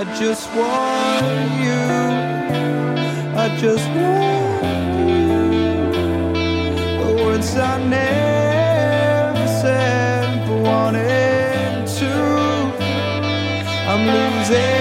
I just want you. I just want you. The words I never said, but wanted to. I'm losing.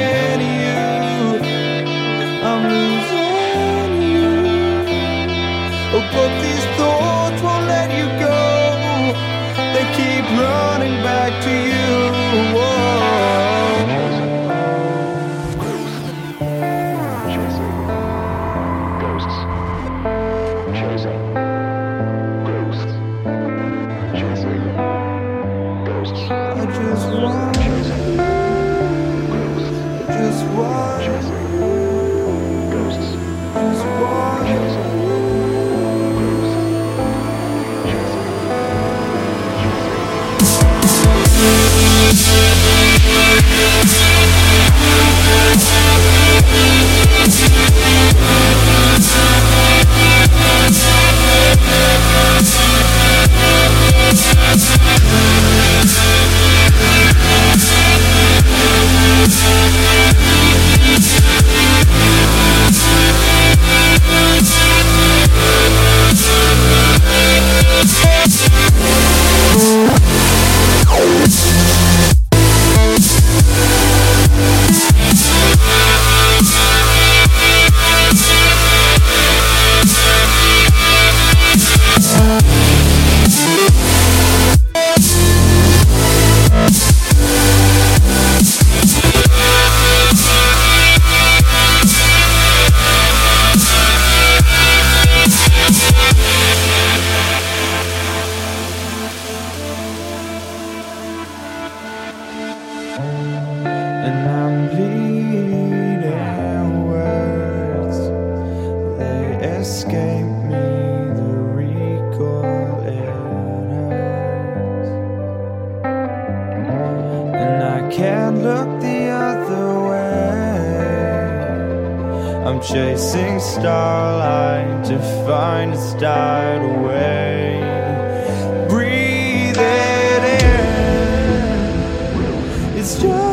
Thank you. can't look the other way. I'm chasing starlight to find its died away. Breathe it in. It's just